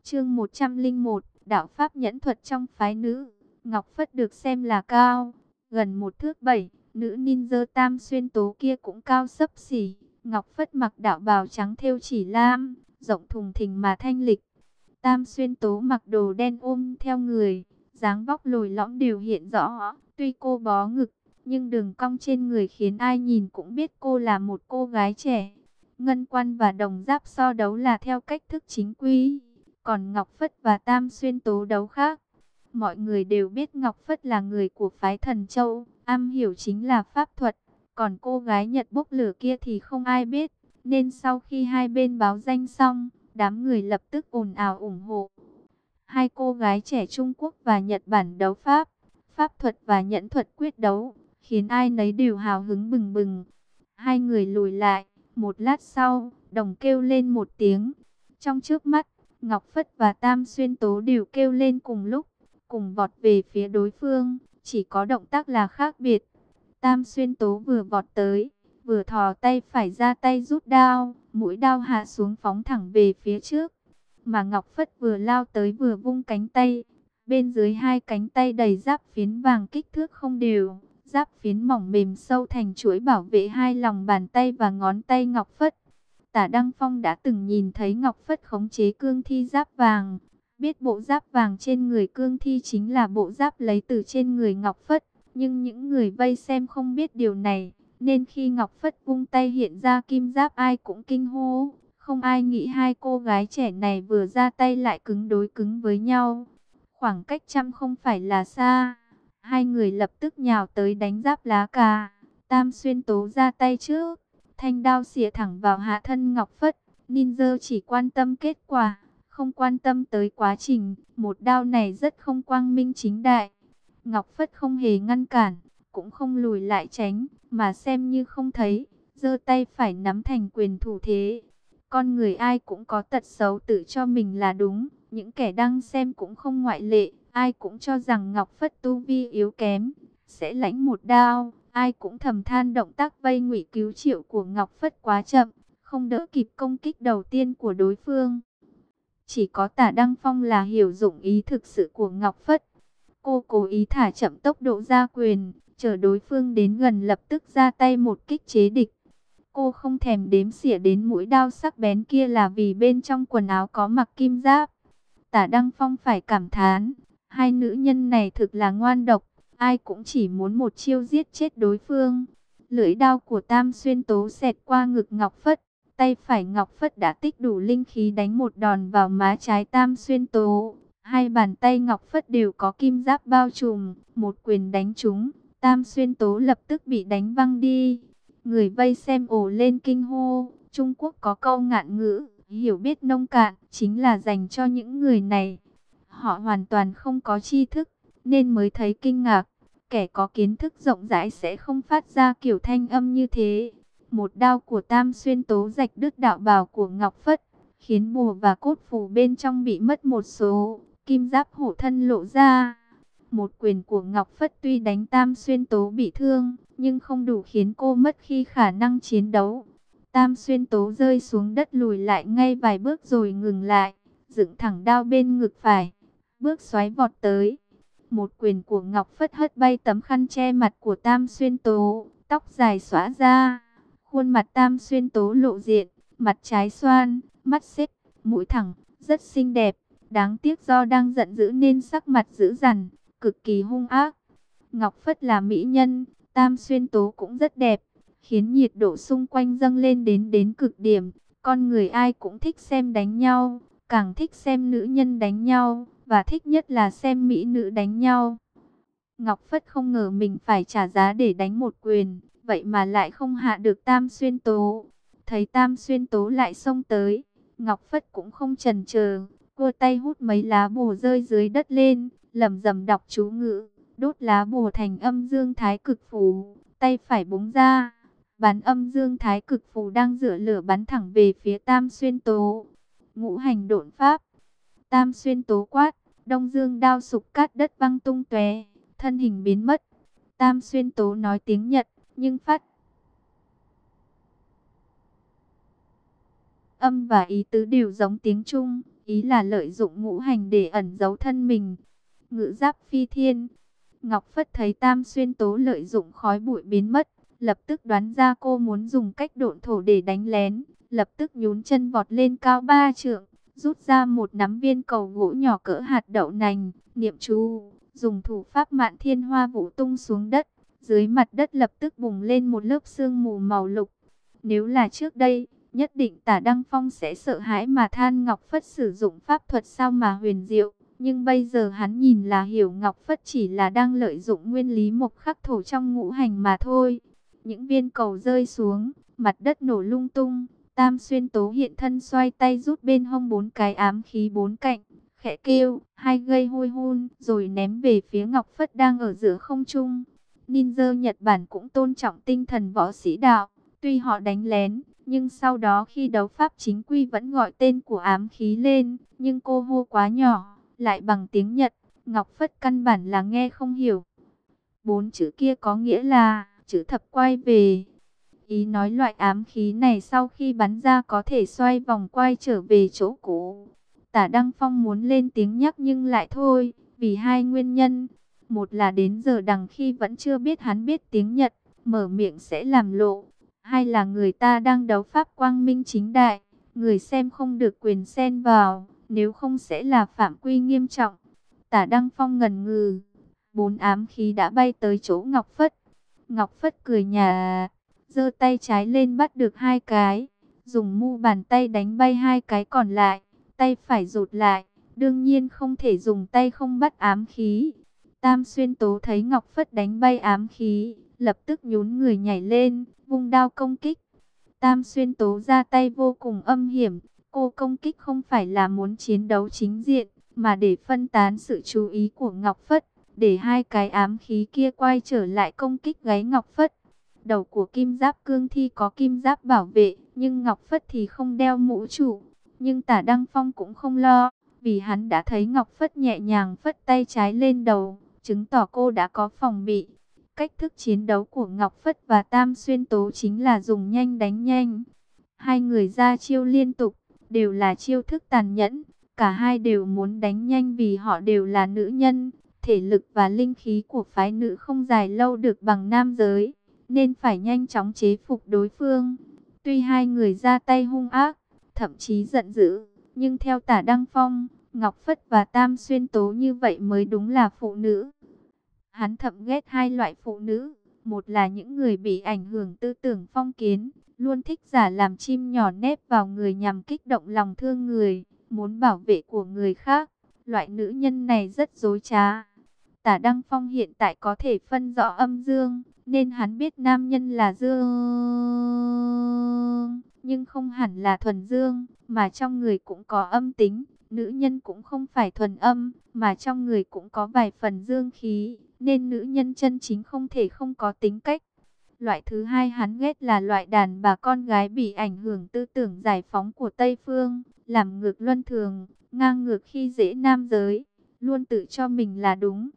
Chương 101, đạo pháp nhẫn thuật trong phái nữ. Ngọc Phất được xem là cao, gần một thước bảy, nữ ninja tam xuyên tố kia cũng cao sấp xỉ. Ngọc Phất mặc đạo bào trắng thêu chỉ lam, rộng thùng thình mà thanh lịch. Tam xuyên tố mặc đồ đen ôm theo người, dáng vóc lồi lõm đều hiện rõ, tuy cô bó ngực nhưng đường cong trên người khiến ai nhìn cũng biết cô là một cô gái trẻ. Ngân quan và đồng giáp so đấu là theo cách thức chính quy, còn Ngọc Phất và Tam Xuyên tố đấu khác. Mọi người đều biết Ngọc Phất là người của phái thần châu, am hiểu chính là pháp thuật, còn cô gái Nhật bốc lửa kia thì không ai biết, nên sau khi hai bên báo danh xong, đám người lập tức ồn ào ủng hộ. Hai cô gái trẻ Trung Quốc và Nhật Bản đấu pháp, pháp thuật và nhẫn thuật quyết đấu, khiến ai nấy đều hào hứng bừng bừng. Hai người lùi lại, một lát sau, đồng kêu lên một tiếng. Trong trước mắt, Ngọc Phất và Tam Xuyên Tố đều kêu lên cùng lúc, cùng vọt về phía đối phương, chỉ có động tác là khác biệt. Tam Xuyên Tố vừa vọt tới, vừa thò tay phải ra tay rút đao, mũi đao hạ xuống phóng thẳng về phía trước. Mà Ngọc Phất vừa lao tới vừa vung cánh tay, bên dưới hai cánh tay đầy giáp phiến vàng kích thước không đều, Giáp phiến mỏng mềm sâu thành chuỗi bảo vệ hai lòng bàn tay và ngón tay Ngọc Phất. Tả Đăng Phong đã từng nhìn thấy Ngọc Phất khống chế cương thi giáp vàng. Biết bộ giáp vàng trên người cương thi chính là bộ giáp lấy từ trên người Ngọc Phất. Nhưng những người vây xem không biết điều này. Nên khi Ngọc Phất vung tay hiện ra kim giáp ai cũng kinh hô. Không ai nghĩ hai cô gái trẻ này vừa ra tay lại cứng đối cứng với nhau. Khoảng cách trăm không phải là xa. Hai người lập tức nhào tới đánh giáp lá cà. Tam xuyên tố ra tay trước. Thanh đao xỉa thẳng vào hạ thân Ngọc Phất. Ninja chỉ quan tâm kết quả. Không quan tâm tới quá trình. Một đao này rất không quang minh chính đại. Ngọc Phất không hề ngăn cản. Cũng không lùi lại tránh. Mà xem như không thấy. giơ tay phải nắm thành quyền thủ thế. Con người ai cũng có tật xấu tự cho mình là đúng. Những kẻ đang xem cũng không ngoại lệ. Ai cũng cho rằng Ngọc Phất tu vi yếu kém, sẽ lãnh một đao, ai cũng thầm than động tác vây ngụy cứu triệu của Ngọc Phất quá chậm, không đỡ kịp công kích đầu tiên của đối phương. Chỉ có tả Đăng Phong là hiểu dụng ý thực sự của Ngọc Phất. Cô cố ý thả chậm tốc độ ra quyền, chờ đối phương đến gần lập tức ra tay một kích chế địch. Cô không thèm đếm xỉa đến mũi đao sắc bén kia là vì bên trong quần áo có mặc kim giáp. Tả Đăng Phong phải cảm thán, hai nữ nhân này thực là ngoan độc, ai cũng chỉ muốn một chiêu giết chết đối phương. Lưỡi đao của Tam Xuyên Tố xẹt qua ngực Ngọc Phất, tay phải Ngọc Phất đã tích đủ linh khí đánh một đòn vào má trái Tam Xuyên Tố. Hai bàn tay Ngọc Phất đều có kim giáp bao trùm, một quyền đánh trúng, Tam Xuyên Tố lập tức bị đánh văng đi. Người vây xem ổ lên kinh hô, Trung Quốc có câu ngạn ngữ, hiểu biết nông cạn, chính là dành cho những người này. Họ hoàn toàn không có tri thức, nên mới thấy kinh ngạc. Kẻ có kiến thức rộng rãi sẽ không phát ra kiểu thanh âm như thế. Một đao của Tam Xuyên Tố rạch đứt đạo bào của Ngọc Phất, khiến bùa và cốt phù bên trong bị mất một số, kim giáp hổ thân lộ ra. Một quyền của Ngọc Phất tuy đánh Tam Xuyên Tố bị thương, nhưng không đủ khiến cô mất khi khả năng chiến đấu. Tam Xuyên Tố rơi xuống đất lùi lại ngay vài bước rồi ngừng lại, dựng thẳng đao bên ngực phải, bước xoáy vọt tới. Một quyền của Ngọc Phất hất bay tấm khăn che mặt của Tam Xuyên Tố, tóc dài xóa ra, khuôn mặt Tam Xuyên Tố lộ diện, mặt trái xoan, mắt xếp, mũi thẳng, rất xinh đẹp. Đáng tiếc do đang giận dữ nên sắc mặt dữ dằn, cực kỳ hung ác. Ngọc Phất là mỹ nhân, Tam Xuyên Tố cũng rất đẹp, khiến nhiệt độ xung quanh dâng lên đến đến cực điểm. Con người ai cũng thích xem đánh nhau, càng thích xem nữ nhân đánh nhau, và thích nhất là xem mỹ nữ đánh nhau. Ngọc Phất không ngờ mình phải trả giá để đánh một quyền, vậy mà lại không hạ được Tam Xuyên Tố. Thấy Tam Xuyên Tố lại xông tới, Ngọc Phất cũng không chần chờ, cua tay hút mấy lá bùa rơi dưới đất lên, lầm rầm đọc chú ngữ, đốt lá bùa thành âm dương thái cực phù, tay phải búng ra bán âm dương thái cực phù đang dựa lửa bắn thẳng về phía Tam Xuyên Tố. Ngũ hành độn pháp. Tam Xuyên Tố quát, Đông Dương đao sụp cát đất văng tung tóe, thân hình biến mất. Tam Xuyên Tố nói tiếng Nhật, nhưng phát âm và ý tứ đều giống tiếng Trung, ý là lợi dụng ngũ hành để ẩn giấu thân mình. Ngự giáp phi thiên, Ngọc Phất thấy Tam Xuyên Tố lợi dụng khói bụi biến mất, lập tức đoán ra cô muốn dùng cách độn thổ để đánh lén, lập tức nhún chân vọt lên cao ba trượng, rút ra một nắm viên cầu gỗ nhỏ cỡ hạt đậu nành, niệm chú, dùng thủ pháp mạn thiên hoa vũ tung xuống đất, dưới mặt đất lập tức bùng lên một lớp sương mù màu lục. Nếu là trước đây, nhất định tả Đăng Phong sẽ sợ hãi mà than Ngọc Phất sử dụng pháp thuật sao mà huyền diệu. Nhưng bây giờ hắn nhìn là hiểu Ngọc Phất chỉ là đang lợi dụng nguyên lý mộc khắc thổ trong ngũ hành mà thôi. Những viên cầu rơi xuống, mặt đất nổ lung tung. Tam xuyên tố hiện thân xoay tay rút bên hông bốn cái ám khí bốn cạnh. Khẽ kêu, hai gây hôi hôn, rồi ném về phía Ngọc Phất đang ở giữa không trung. Ninja Nhật Bản cũng tôn trọng tinh thần võ sĩ đạo. Tuy họ đánh lén, nhưng sau đó khi đấu pháp chính quy vẫn gọi tên của ám khí lên. Nhưng cô hô quá nhỏ, lại bằng tiếng Nhật. Ngọc Phất căn bản là nghe không hiểu. Bốn chữ kia có nghĩa là chữ thập quay về. Ý nói loại ám khí này sau khi bắn ra có thể xoay vòng quay trở về chỗ cũ. Tả Đăng Phong muốn lên tiếng nhắc nhưng lại thôi, vì hai nguyên nhân. Một là đến giờ đằng khi vẫn chưa biết hắn biết tiếng Nhật, mở miệng sẽ làm lộ. Hai là người ta đang đấu pháp quang minh chính đại, người xem không được quyền xen vào, nếu không sẽ là phạm quy nghiêm trọng. Tả Đăng Phong ngần ngừ, bốn ám khí đã bay tới chỗ Ngọc Phất. Ngọc Phất cười nhà, giơ tay trái lên bắt được hai cái, dùng mu bàn tay đánh bay hai cái còn lại, tay phải rụt lại, đương nhiên không thể dùng tay không bắt ám khí. Tam xuyên tố thấy Ngọc Phất đánh bay ám khí, lập tức nhún người nhảy lên, vung đao công kích. Tam xuyên tố ra tay vô cùng âm hiểm, cô công kích không phải là muốn chiến đấu chính diện, mà để phân tán sự chú ý của Ngọc Phất, để hai cái ám khí kia quay trở lại công kích gáy Ngọc Phất. Đầu của kim giáp cương thi có kim giáp bảo vệ, nhưng Ngọc Phất thì không đeo mũ trụ. Nhưng tả Đăng Phong cũng không lo, vì hắn đã thấy Ngọc Phất nhẹ nhàng phất tay trái lên đầu, chứng tỏ cô đã có phòng bị. Cách thức chiến đấu của Ngọc Phất và Tam Xuyên Tố chính là dùng nhanh đánh nhanh. Hai người ra chiêu liên tục, đều là chiêu thức tàn nhẫn. Cả hai đều muốn đánh nhanh vì họ đều là nữ nhân. Thể lực và linh khí của phái nữ không dài lâu được bằng nam giới, nên phải nhanh chóng chế phục đối phương. Tuy hai người ra tay hung ác, thậm chí giận dữ, nhưng theo tả Đăng Phong, Ngọc Phất và Tam Xuyên Tố như vậy mới đúng là phụ nữ. Hắn thậm ghét hai loại phụ nữ, một là những người bị ảnh hưởng tư tưởng phong kiến, luôn thích giả làm chim nhỏ nép vào người nhằm kích động lòng thương người, muốn bảo vệ của người khác. Loại nữ nhân này rất dối trá. Tả Đăng Phong hiện tại có thể phân rõ âm dương, nên hắn biết nam nhân là dương, nhưng không hẳn là thuần dương, mà trong người cũng có âm tính. Nữ nhân cũng không phải thuần âm, mà trong người cũng có vài phần dương khí, nên nữ nhân chân chính không thể không có tính cách. Loại thứ hai hắn ghét là loại đàn bà con gái bị ảnh hưởng tư tưởng giải phóng của Tây Phương, làm ngược luân thường, ngang ngược khi dễ nam giới, luôn tự cho mình là đúng.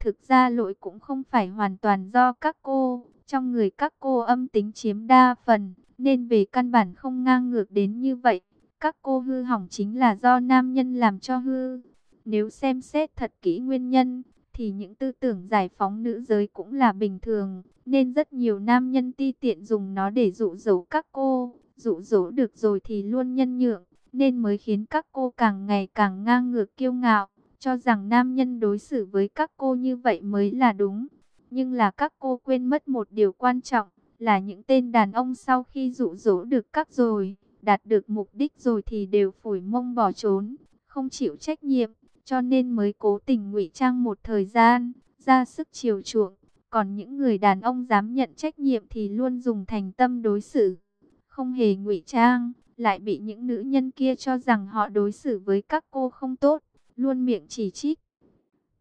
Thực ra lỗi cũng không phải hoàn toàn do các cô, trong người các cô âm tính chiếm đa phần, nên về căn bản không ngang ngược đến như vậy. Các cô hư hỏng chính là do nam nhân làm cho hư. Nếu xem xét thật kỹ nguyên nhân, thì những tư tưởng giải phóng nữ giới cũng là bình thường, nên rất nhiều nam nhân ti tiện dùng nó để dụ dỗ các cô, dụ dỗ được rồi thì luôn nhân nhượng, nên mới khiến các cô càng ngày càng ngang ngược kiêu ngạo, cho rằng nam nhân đối xử với các cô như vậy mới là đúng. Nhưng là các cô quên mất một điều quan trọng, là những tên đàn ông sau khi dụ dỗ được các rồi, đạt được mục đích rồi thì đều phủi mông bỏ trốn, không chịu trách nhiệm, cho nên mới cố tình ngụy trang một thời gian, ra sức chiều chuộng. Còn những người đàn ông dám nhận trách nhiệm thì luôn dùng thành tâm đối xử, không hề ngụy trang, lại bị những nữ nhân kia cho rằng họ đối xử với các cô không tốt, luôn miệng chỉ trích.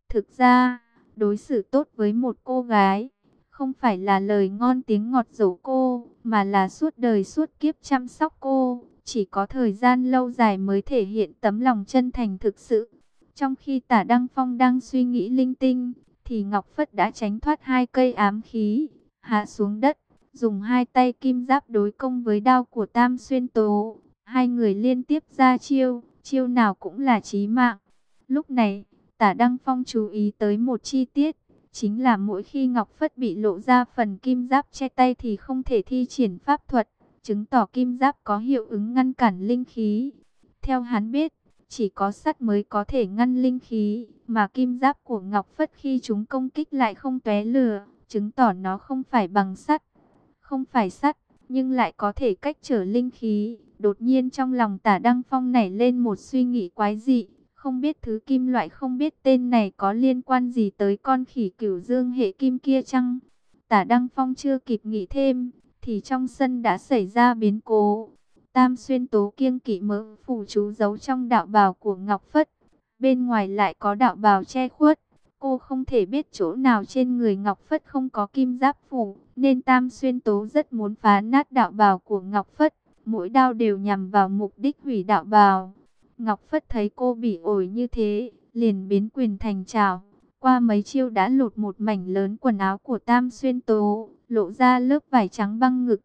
Thực ra, đối xử tốt với một cô gái, không phải là lời ngon tiếng ngọt dỗ cô, mà là suốt đời suốt kiếp chăm sóc cô. Chỉ có thời gian lâu dài mới thể hiện tấm lòng chân thành thực sự. Trong khi tả Đăng Phong đang suy nghĩ linh tinh, thì Ngọc Phất đã tránh thoát hai cây ám khí, hạ xuống đất, dùng hai tay kim giáp đối công với đao của Tam Xuyên Tố. Hai người liên tiếp ra chiêu, chiêu nào cũng là chí mạng. Lúc này, tả Đăng Phong chú ý tới một chi tiết, chính là mỗi khi Ngọc Phất bị lộ ra phần kim giáp che tay thì không thể thi triển pháp thuật, chứng tỏ kim giáp có hiệu ứng ngăn cản linh khí. Theo hắn biết, chỉ có sắt mới có thể ngăn linh khí, mà kim giáp của Ngọc Phất khi chúng công kích lại không tóe lửa, chứng tỏ nó không phải bằng sắt. Không phải sắt, nhưng lại có thể cách trở linh khí. Đột nhiên trong lòng tả Đăng Phong nảy lên một suy nghĩ quái dị. Không biết thứ kim loại không biết tên này có liên quan gì tới con khỉ cửu dương hệ kim kia chăng? Tả Đăng Phong chưa kịp nghĩ thêm, thì trong sân đã xảy ra biến cố. Tam xuyên tố kiêng kỵ mỡ phủ chú giấu trong đạo bào của Ngọc Phất. Bên ngoài lại có đạo bào che khuất. Cô không thể biết chỗ nào trên người Ngọc Phất không có kim giáp phủ. Nên Tam xuyên tố rất muốn phá nát đạo bào của Ngọc Phất. Mỗi đao đều nhằm vào mục đích hủy đạo bào. Ngọc Phất thấy cô bị ổi như thế, liền biến quyền thành trào. Qua mấy chiêu đã lột một mảnh lớn quần áo của Tam Xuyên Tố, lộ ra lớp vải trắng băng ngực.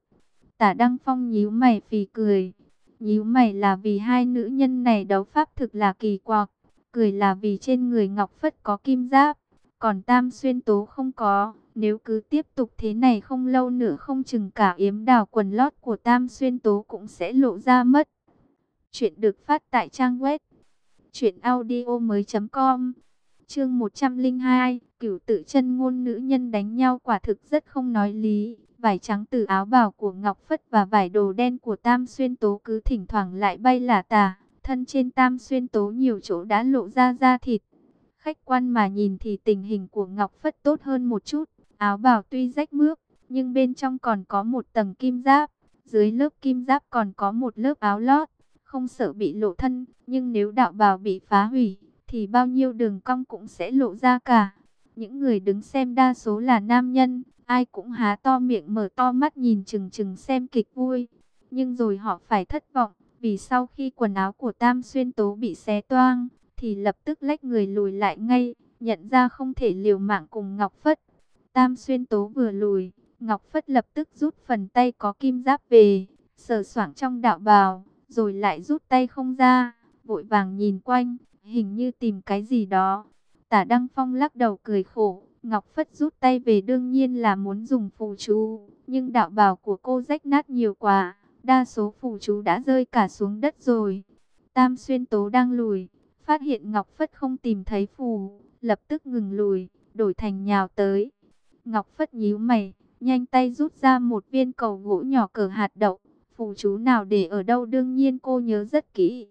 Tả Đăng Phong nhíu mày phì cười. Nhíu mày là vì hai nữ nhân này đấu pháp thực là kỳ quặc. Cười là vì trên người Ngọc Phất có kim giáp, còn Tam Xuyên Tố không có. Nếu cứ tiếp tục thế này không lâu nữa không chừng cả yếm đào quần lót của Tam Xuyên Tố cũng sẽ lộ ra mất. Chuyện được phát tại trang web truyệnaudiomoi.com. Chương 102, Cửu tự chân ngôn nữ nhân đánh nhau quả thực rất không nói lý. Vải trắng từ áo bào của Ngọc Phất và vải đồ đen của Tam Xuyên Tố cứ thỉnh thoảng lại bay lả tả. Thân trên Tam Xuyên Tố nhiều chỗ đã lộ ra da thịt. Khách quan mà nhìn thì tình hình của Ngọc Phất tốt hơn một chút. Áo bào tuy rách mướp, nhưng bên trong còn có một tầng kim giáp. Dưới lớp kim giáp còn có một lớp áo lót không sợ bị lộ thân, nhưng nếu đạo bào bị phá hủy, thì bao nhiêu đường cong cũng sẽ lộ ra cả. Những người đứng xem đa số là nam nhân, ai cũng há to miệng mở to mắt nhìn chừng chừng xem kịch vui. Nhưng rồi họ phải thất vọng, vì sau khi quần áo của Tam Xuyên Tố bị xé toang, thì lập tức lách người lùi lại ngay, nhận ra không thể liều mạng cùng Ngọc Phất. Tam xuyên tố vừa lùi, Ngọc Phất lập tức rút phần tay có kim giáp về, sờ soảng trong đạo bào, rồi lại rút tay không ra, vội vàng nhìn quanh, hình như tìm cái gì đó. Tả Đăng Phong lắc đầu cười khổ, Ngọc Phất rút tay về đương nhiên là muốn dùng phù chú, nhưng đạo bào của cô rách nát nhiều quá, đa số phù chú đã rơi cả xuống đất rồi. Tam xuyên tố đang lùi, phát hiện Ngọc Phất không tìm thấy phù, lập tức ngừng lùi, đổi thành nhào tới. Ngọc Phất nhíu mày, nhanh tay rút ra một viên cầu gỗ nhỏ cỡ hạt đậu. Phù chú nào để ở đâu đương nhiên cô nhớ rất kỹ.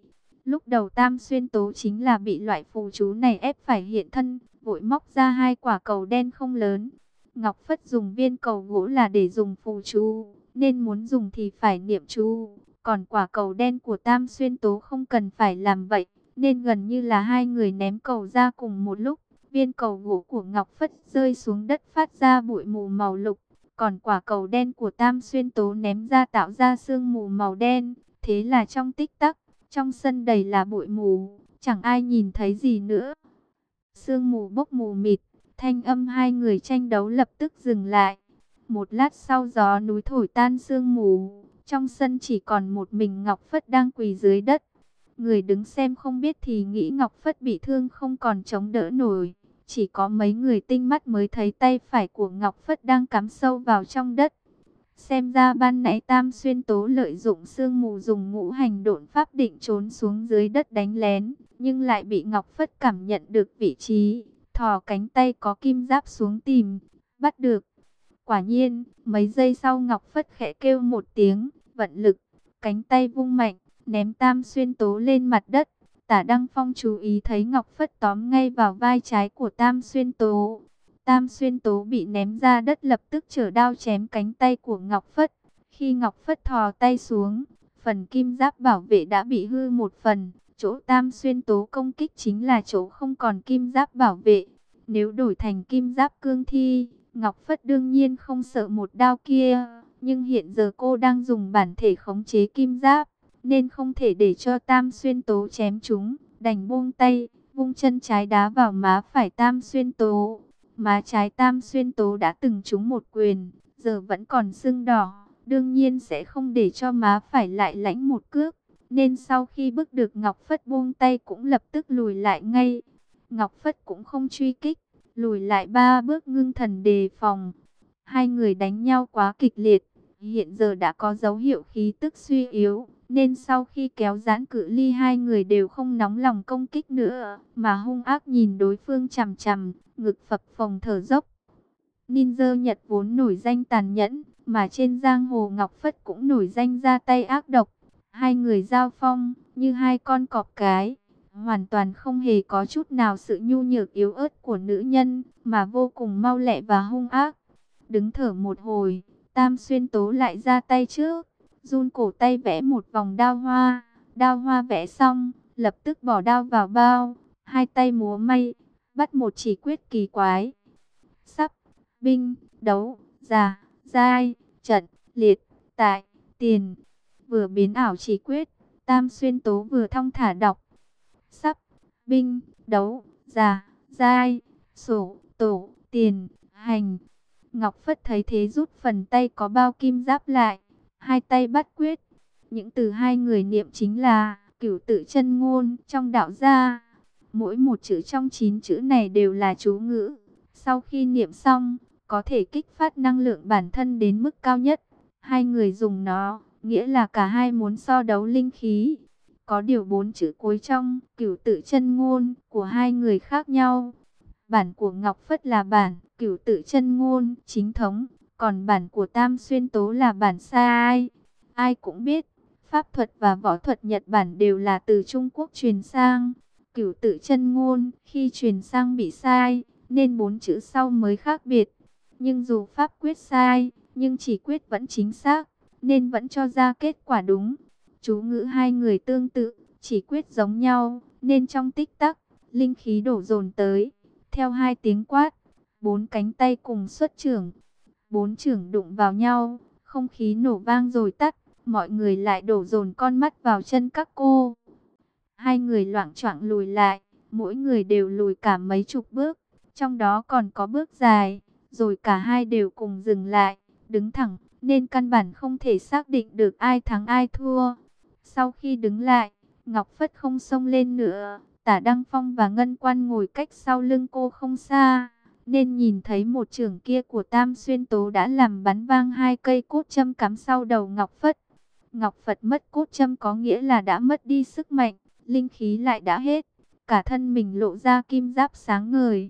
Lúc đầu Tam Xuyên Tố chính là bị loại phù chú này ép phải hiện thân, vội móc ra hai quả cầu đen không lớn. Ngọc Phất dùng viên cầu gỗ là để dùng phù chú, nên muốn dùng thì phải niệm chú. Còn quả cầu đen của Tam Xuyên Tố không cần phải làm vậy, nên gần như là hai người ném cầu ra cùng một lúc. Viên cầu gỗ của Ngọc Phất rơi xuống đất phát ra bụi mù màu lục, còn quả cầu đen của Tam Xuyên Tố ném ra tạo ra sương mù màu đen. Thế là trong tích tắc, trong sân đầy là bụi mù, chẳng ai nhìn thấy gì nữa. Sương mù bốc mù mịt, thanh âm hai người tranh đấu lập tức dừng lại. Một lát sau gió núi thổi tan sương mù, trong sân chỉ còn một mình Ngọc Phất đang quỳ dưới đất. Người đứng xem không biết thì nghĩ Ngọc Phất bị thương không còn chống đỡ nổi. Chỉ có mấy người tinh mắt mới thấy tay phải của Ngọc Phất đang cắm sâu vào trong đất. Xem ra ban nãy Tam Xuyên Tố lợi dụng sương mù dùng ngũ hành độn pháp định trốn xuống dưới đất đánh lén, nhưng lại bị Ngọc Phất cảm nhận được vị trí, thò cánh tay có kim giáp xuống tìm, bắt được. Quả nhiên, mấy giây sau Ngọc Phất khẽ kêu một tiếng, vận lực, cánh tay vung mạnh, ném Tam Xuyên Tố lên mặt đất. Tả Đăng Phong chú ý thấy Ngọc Phất tóm ngay vào vai trái của Tam Xuyên Tố. Tam Xuyên Tố bị ném ra đất lập tức trở đao chém cánh tay của Ngọc Phất. Khi Ngọc Phất thò tay xuống, phần kim giáp bảo vệ đã bị hư một phần. Chỗ Tam Xuyên Tố công kích chính là chỗ không còn kim giáp bảo vệ. Nếu đổi thành kim giáp cương thi, Ngọc Phất đương nhiên không sợ một đao kia. Nhưng hiện giờ cô đang dùng bản thể khống chế kim giáp, nên không thể để cho Tam Xuyên Tố chém chúng. Đành buông tay, vung chân trái đá vào má phải Tam Xuyên Tố. Má trái Tam Xuyên Tố đã từng trúng một quyền, giờ vẫn còn sưng đỏ. Đương nhiên sẽ không để cho má phải lại lãnh một cước. Nên sau khi bước được Ngọc Phất buông tay cũng lập tức lùi lại ngay. Ngọc Phất cũng không truy kích, lùi lại ba bước ngưng thần đề phòng. Hai người đánh nhau quá kịch liệt, hiện giờ đã có dấu hiệu khí tức suy yếu. Nên sau khi kéo giãn cự ly hai người đều không nóng lòng công kích nữa, mà hung ác nhìn đối phương chằm chằm, ngực phập phồng thở dốc. Ninja Nhật vốn nổi danh tàn nhẫn, mà trên giang hồ Ngọc Phất cũng nổi danh ra tay ác độc. Hai người giao phong, như hai con cọp cái, hoàn toàn không hề có chút nào sự nhu nhược yếu ớt của nữ nhân, mà vô cùng mau lẹ và hung ác. Đứng thở một hồi, Tam Xuyên Tố lại ra tay trước, run cổ tay vẽ một vòng đao hoa. Đao hoa vẽ xong, lập tức bỏ đao vào bao, hai tay múa may, bắt một chỉ quyết kỳ quái. Sắp, binh, đấu, già, giai, trận, liệt, tại, tiền. Vừa biến ảo chỉ quyết, Tam Xuyên Tố vừa thong thả đọc. Sắp, binh, đấu, già, giai, sổ, tổ, tiền, hành. Ngọc Phất thấy thế rút phần tay có bao kim giáp lại, hai tay bắt quyết. Những từ hai người niệm chính là cửu tự chân ngôn trong đạo gia. Mỗi một chữ trong chín chữ này đều là chú ngữ. Sau khi niệm xong, có thể kích phát năng lượng bản thân đến mức cao nhất. Hai người dùng nó, nghĩa là cả hai muốn so đấu linh khí. Có điều bốn chữ cuối trong cửu tự chân ngôn của hai người khác nhau. Bản của Ngọc Phất là bản cửu tự chân ngôn chính thống, còn bản của Tam Xuyên Tố là bản sai. Ai cũng biết, pháp thuật và võ thuật Nhật Bản đều là từ Trung Quốc truyền sang. Cửu tự chân ngôn khi truyền sang bị sai, nên bốn chữ sau mới khác biệt. Nhưng dù pháp quyết sai, nhưng chỉ quyết vẫn chính xác, nên vẫn cho ra kết quả đúng. Chú ngữ hai người tương tự, chỉ quyết giống nhau, nên trong tích tắc, linh khí đổ dồn tới. Theo hai tiếng quát, bốn cánh tay cùng xuất trưởng. Bốn trưởng đụng vào nhau, không khí nổ vang rồi tắt, mọi người lại đổ dồn con mắt vào chân các cô. Hai người loạn choạng lùi lại, mỗi người đều lùi cả mấy chục bước, trong đó còn có bước dài, rồi cả hai đều cùng dừng lại, đứng thẳng, nên căn bản không thể xác định được ai thắng ai thua. Sau khi đứng lại, Ngọc Phất không xông lên nữa, tả Đăng Phong và Ngân Quan ngồi cách sau lưng cô không xa, nên nhìn thấy một trường kia của Tam Xuyên Tố đã làm bắn vang hai cây cốt châm cắm sau đầu Ngọc Phất. Ngọc Phật mất cốt châm có nghĩa là đã mất đi sức mạnh, linh khí lại đã hết, cả thân mình lộ ra kim giáp sáng ngời.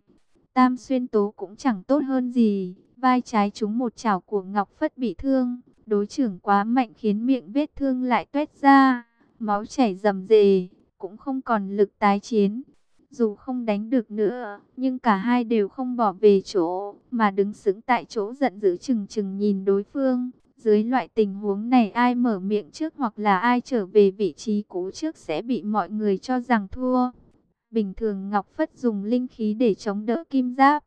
Tam Xuyên Tố cũng chẳng tốt hơn gì, vai trái trúng một chảo của Ngọc Phất bị thương, đối trưởng quá mạnh khiến miệng vết thương lại tuét ra, máu chảy rầm rề, cũng không còn lực tái chiến. Dù không đánh được nữa, nhưng cả hai đều không bỏ về chỗ, mà đứng sững tại chỗ giận dữ chừng chừng nhìn đối phương. Dưới loại tình huống này ai mở miệng trước hoặc là ai trở về vị trí cũ trước sẽ bị mọi người cho rằng thua. Bình thường Ngọc Phất dùng linh khí để chống đỡ kim giáp.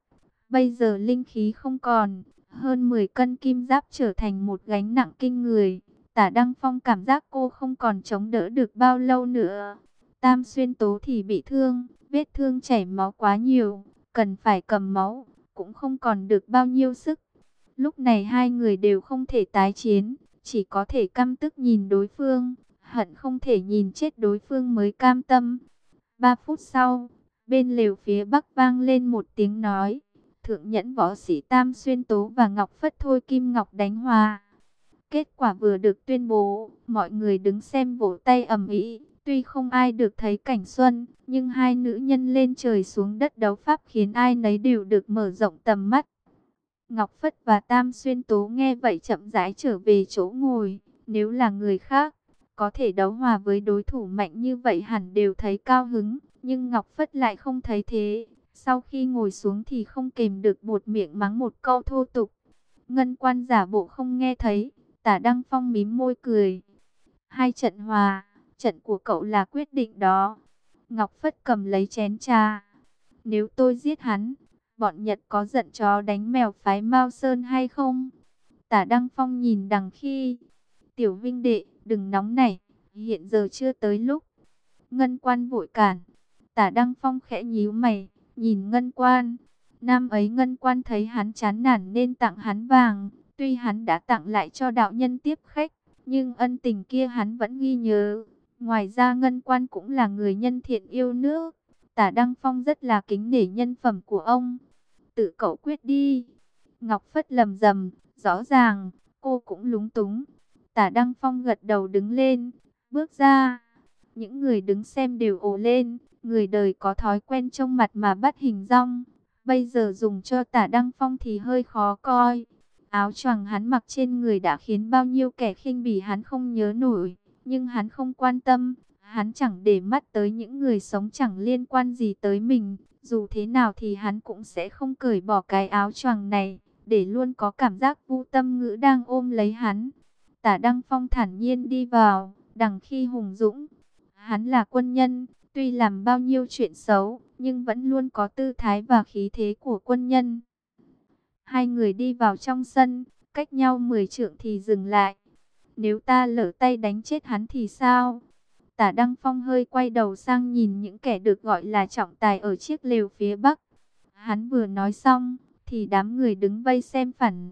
Bây giờ linh khí không còn, hơn 10 cân kim giáp trở thành một gánh nặng kinh người. Tả Đăng Phong cảm giác cô không còn chống đỡ được bao lâu nữa. Tam xuyên tố thì bị thương, vết thương chảy máu quá nhiều, cần phải cầm máu, cũng không còn được bao nhiêu sức. Lúc này hai người đều không thể tái chiến, chỉ có thể căm tức nhìn đối phương, hận không thể nhìn chết đối phương mới cam tâm. Ba phút sau, bên lều phía bắc vang lên một tiếng nói, thượng nhẫn võ sĩ Tam Xuyên Tố và Ngọc Phất Thôi Kim Ngọc đánh hòa. Kết quả vừa được tuyên bố, mọi người đứng xem vỗ tay ầm ĩ. Tuy không ai được thấy cảnh xuân, nhưng hai nữ nhân lên trời xuống đất đấu pháp khiến ai nấy đều được mở rộng tầm mắt. Ngọc Phất và Tam Xuyên Tố nghe vậy chậm rãi trở về chỗ ngồi. Nếu là người khác, có thể đấu hòa với đối thủ mạnh như vậy hẳn đều thấy cao hứng. Nhưng Ngọc Phất lại không thấy thế. Sau khi ngồi xuống thì không kềm được một miệng mắng một câu thô tục. Ngân quan giả bộ không nghe thấy. Tả Đăng Phong mím môi cười. Hai trận hòa, trận của cậu là quyết định đó. Ngọc Phất cầm lấy chén trà. Nếu tôi giết hắn, bọn Nhật có giận chó đánh mèo phái Mao Sơn hay không? Tả Đăng Phong nhìn đằng khi. Tiểu Vinh Đệ, đừng nóng nảy, hiện giờ chưa tới lúc. Ngân quan vội cản. Tả Đăng Phong khẽ nhíu mày, nhìn Ngân quan. Năm ấy Ngân quan thấy hắn chán nản nên tặng hắn vàng. Tuy hắn đã tặng lại cho đạo nhân tiếp khách, nhưng ân tình kia hắn vẫn ghi nhớ. Ngoài ra Ngân quan cũng là người nhân thiện yêu nước. Tả Đăng Phong rất là kính nể nhân phẩm của ông. Tự cậu quyết đi. Ngọc Phất lầm rầm, rõ ràng, cô cũng lúng túng. Tả Đăng Phong gật đầu đứng lên, bước ra. Những người đứng xem đều ồ lên, người đời có thói quen trông mặt mà bắt hình rong. Bây giờ dùng cho tả Đăng Phong thì hơi khó coi. Áo choàng hắn mặc trên người đã khiến bao nhiêu kẻ khinh bỉ hắn không nhớ nổi. Nhưng hắn không quan tâm, hắn chẳng để mắt tới những người sống chẳng liên quan gì tới mình. Dù thế nào thì hắn cũng sẽ không cởi bỏ cái áo choàng này, để luôn có cảm giác vu tâm ngữ đang ôm lấy hắn. Tả Đăng Phong thản nhiên đi vào, đằng khi hùng dũng. Hắn là quân nhân, tuy làm bao nhiêu chuyện xấu, nhưng vẫn luôn có tư thái và khí thế của quân nhân. Hai người đi vào trong sân, cách nhau 10 trượng thì dừng lại. Nếu ta lỡ tay đánh chết hắn thì sao? Tả Đăng Phong hơi quay đầu sang nhìn những kẻ được gọi là trọng tài ở chiếc lều phía bắc. Hắn vừa nói xong, thì đám người đứng vây xem phản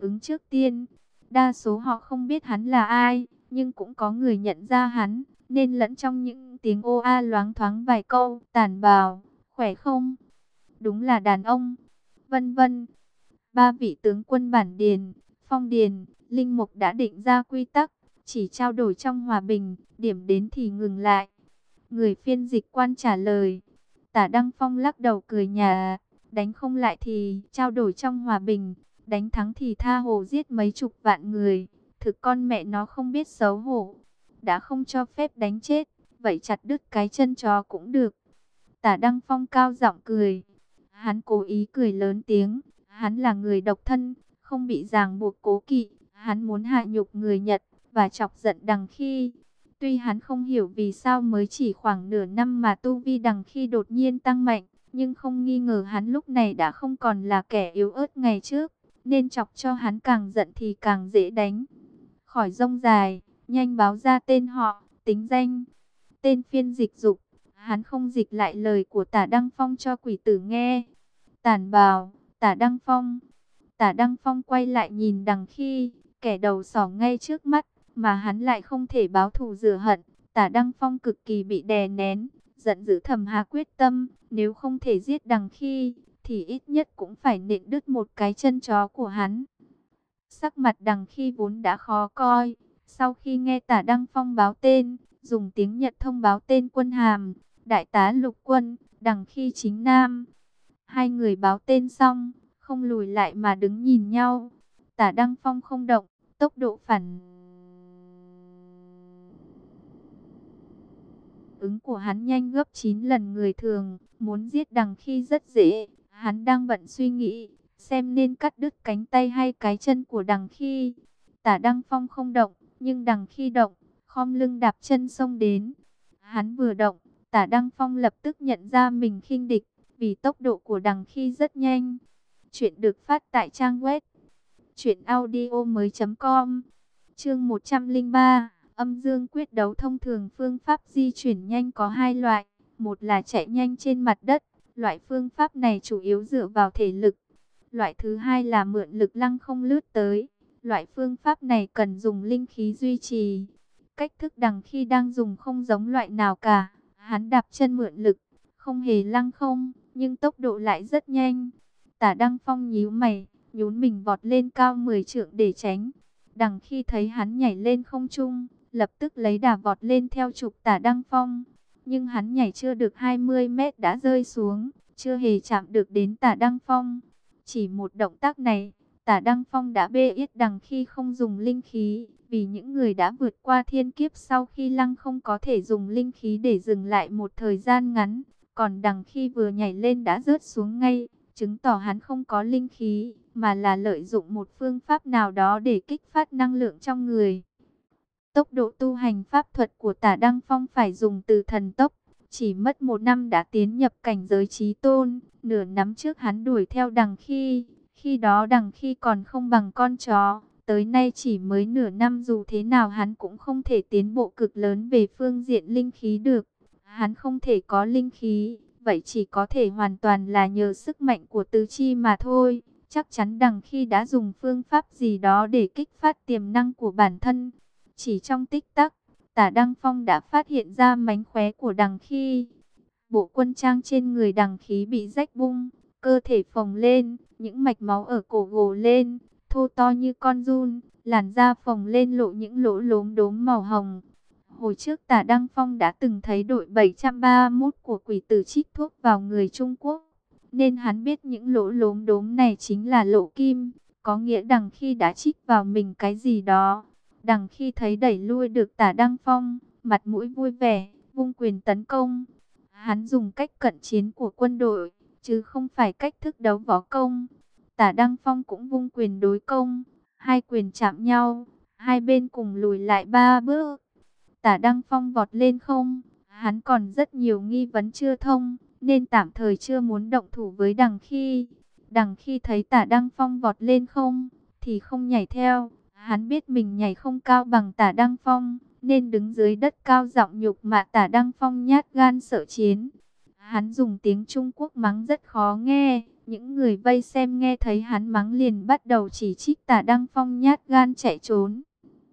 ứng trước tiên. Đa số họ không biết hắn là ai, nhưng cũng có người nhận ra hắn, nên lẫn trong những tiếng ô a loáng thoáng vài câu, tàn bào, khỏe không? Đúng là đàn ông, vân vân. Ba vị tướng quân bản điền, phong điền, linh mục đã định ra quy tắc, chỉ trao đổi trong hòa bình, điểm đến thì ngừng lại. Người phiên dịch quan trả lời, tả Đăng Phong lắc đầu cười nhà, đánh không lại thì trao đổi trong hòa bình, đánh thắng thì tha hồ giết mấy chục vạn người, thực con mẹ nó không biết xấu hổ, đã không cho phép đánh chết, vậy chặt đứt cái chân chó cũng được. Tả Đăng Phong cao giọng cười, hắn cố ý cười lớn tiếng, hắn là người độc thân, không bị ràng buộc cố kỵ, hắn muốn hạ nhục người Nhật và chọc giận đằng khi. Tuy hắn không hiểu vì sao mới chỉ khoảng nửa năm mà tu vi đằng khi đột nhiên tăng mạnh, nhưng không nghi ngờ hắn lúc này đã không còn là kẻ yếu ớt ngày trước nên chọc cho hắn càng giận thì càng dễ đánh. Khỏi rông dài, nhanh báo ra tên họ, tính danh. Tên phiên dịch dục, Hắn không dịch lại lời của tả Đăng Phong cho quỷ tử nghe. Tản bào, tả Đăng Phong. Tả Đăng Phong quay lại nhìn đằng khi, kẻ đầu sỏ ngay trước mắt, mà hắn lại không thể báo thù rửa hận. Tả Đăng Phong cực kỳ bị đè nén, giận dữ thầm hà quyết tâm, nếu không thể giết đằng khi, thì ít nhất cũng phải nện đứt một cái chân chó của hắn. Sắc mặt đằng khi vốn đã khó coi, sau khi nghe tả Đăng Phong báo tên, dùng tiếng Nhật thông báo tên quân hàm, đại tá lục quân, đằng khi chính nam. Hai người báo tên xong, không lùi lại mà đứng nhìn nhau. Tả Đăng Phong không động, tốc độ phản ứng của hắn nhanh gấp 9 lần người thường, muốn giết đằng khi rất dễ. Hắn đang bận suy nghĩ, xem nên cắt đứt cánh tay hay cái chân của đằng khi. Tả Đăng Phong không động, nhưng đằng khi động, khom lưng đạp chân xông đến. Hắn vừa động, tả Đăng Phong lập tức nhận ra mình khinh địch, vì tốc độ của đằng khi rất nhanh. Chuyện được phát tại trang web truyệnaudiomoi.com. Chương 103, âm dương quyết đấu thông thường phương pháp di chuyển nhanh có hai loại, một là chạy nhanh trên mặt đất, loại phương pháp này chủ yếu dựa vào thể lực. Loại thứ hai là mượn lực lăng không lướt tới, loại phương pháp này cần dùng linh khí duy trì. Cách thức đằng khi đang dùng không giống loại nào cả, hắn đạp chân mượn lực, không hề lăng không, nhưng tốc độ lại rất nhanh. Tả Đăng Phong nhíu mày, nhún mình vọt lên cao 10 trượng để tránh. Đằng khi thấy hắn nhảy lên không trung, lập tức lấy đà vọt lên theo trục Tả Đăng Phong. Nhưng hắn nhảy chưa được 20 mét đã rơi xuống, chưa hề chạm được đến Tả Đăng Phong. Chỉ một động tác này, Tả Đăng Phong đã bê yết đằng khi không dùng linh khí, vì những người đã vượt qua thiên kiếp sau khi lăng không có thể dùng linh khí để dừng lại một thời gian ngắn, còn đằng khi vừa nhảy lên đã rớt xuống ngay, chứng tỏ hắn không có linh khí, mà là lợi dụng một phương pháp nào đó để kích phát năng lượng trong người. Tốc độ tu hành pháp thuật của tả Đăng Phong phải dùng từ thần tốc, chỉ mất một năm đã tiến nhập cảnh giới trí tôn, nửa năm trước hắn đuổi theo đằng khi, khi đó đằng khi còn không bằng con chó, tới nay chỉ mới nửa năm dù thế nào hắn cũng không thể tiến bộ cực lớn về phương diện linh khí được. Hắn không thể có linh khí, vậy chỉ có thể hoàn toàn là nhờ sức mạnh của tứ chi mà thôi. Chắc chắn đằng khi đã dùng phương pháp gì đó để kích phát tiềm năng của bản thân. Chỉ trong tích tắc, tả Đăng Phong đã phát hiện ra mánh khóe của đằng khi. Bộ quân trang trên người đằng khí bị rách bung, cơ thể phồng lên, những mạch máu ở cổ gồ lên, thô to như con run, làn da phồng lên lộ những lỗ lốm đốm màu hồng. Hồi trước tả Đăng Phong đã từng thấy đội 731 của quỷ tử trích thuốc vào người Trung Quốc, nên hắn biết những lỗ lốm đốm này chính là lỗ kim, có nghĩa đằng khi đã trích vào mình cái gì đó. Đằng khi thấy đẩy lui được tả Đăng Phong, mặt mũi vui vẻ, vung quyền tấn công. Hắn dùng cách cận chiến của quân đội, chứ không phải cách thức đấu võ công. Tả Đăng Phong cũng vung quyền đối công, hai quyền chạm nhau, hai bên cùng lùi lại ba bước. Tả Đăng Phong vọt lên không, hắn còn rất nhiều nghi vấn chưa thông, nên tạm thời chưa muốn động thủ với đằng khi. Đằng khi thấy tả Đăng Phong vọt lên không, thì không nhảy theo, hắn biết mình nhảy không cao bằng tả Đăng Phong, nên đứng dưới đất cao giọng nhục mạ tả Đăng Phong nhát gan sợ chiến. Hắn dùng tiếng Trung Quốc mắng rất khó nghe, những người vây xem nghe thấy hắn mắng liền bắt đầu chỉ trích tả Đăng Phong nhát gan chạy trốn.